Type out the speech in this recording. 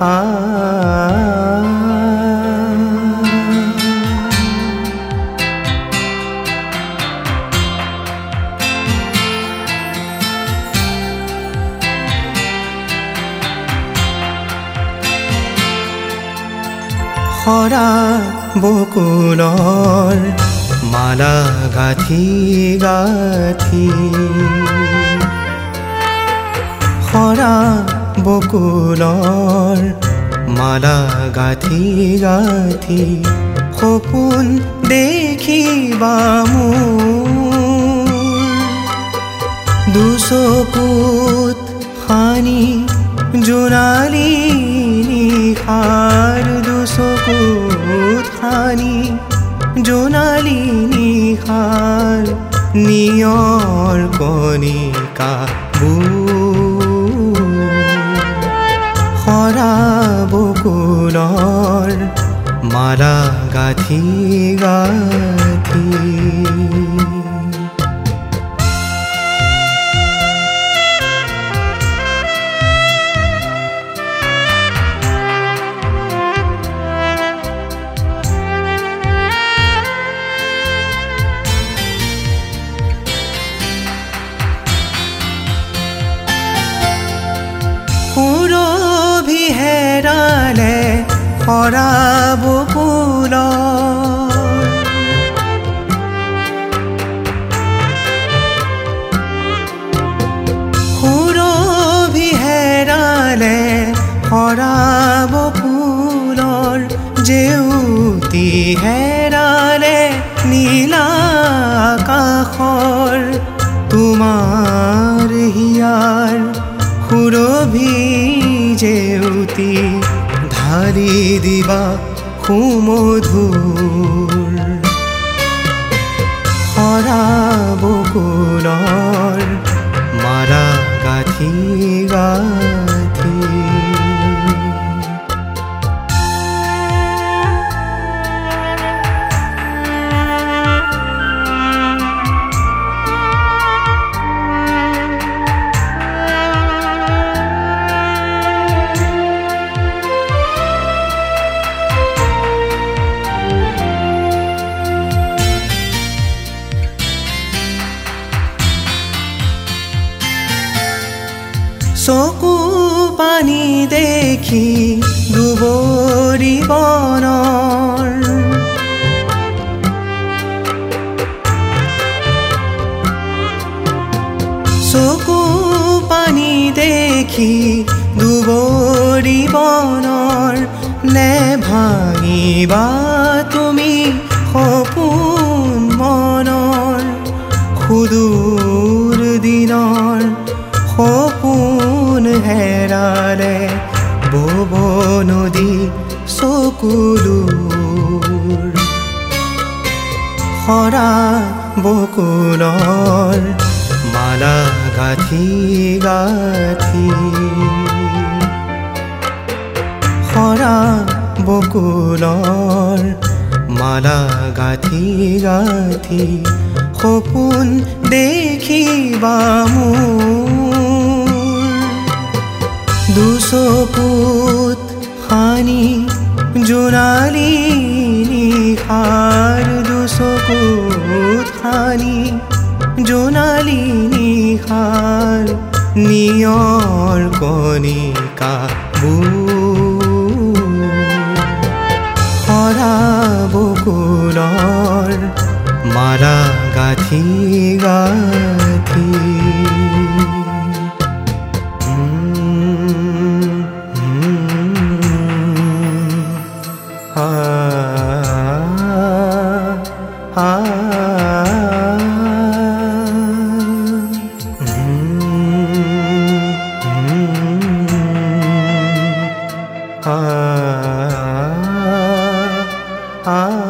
আ। সৰা বকুলৰ মালা গাঁঠি গাঁঠি সৰা বকুলৰ মালা গাঁঠি গাঁঠি সপোন দেখিবা মোৰ। দুচকুত সানি জোনালী নিশাৰ দুচকুত সানি জোনালী নিশাৰ নিয়ৰ কণিকা সৰা বকুলৰ মালা গাঁঠি গাঁঠি। হেৰালে সৰাব ফুল। সুৰভি হেৰালে সৰাব ফুলৰ জেউতি হেৰালে ধাৰি দিবা সুমধুৰ সৰা বকুলৰ মাৰা গাঁঠি গাঁঠি চকু পানী দেখি দুবৰি বনৰ। চকু পানী দেখি দুবৰি বনৰ। নে ভাঙিবা তুমি সপোন মনৰ। সুদূৰ দিনৰ সপোন হেৰালে বব নদী চকুলোৰ সৰা বকুলৰ মালা গাঁঠি গাঁঠি সৰা বকুলৰ মালা গাঁঠি গাঁঠি সপোন দেখিবা মোৰ দুচকুত সানি জোনালী নিশাৰ দুচকুত সানি জোনালী নিশাৰ নিয়ৰ কণিকা বকুলৰ মাৰা গাঁঠি গাঁঠি ಆ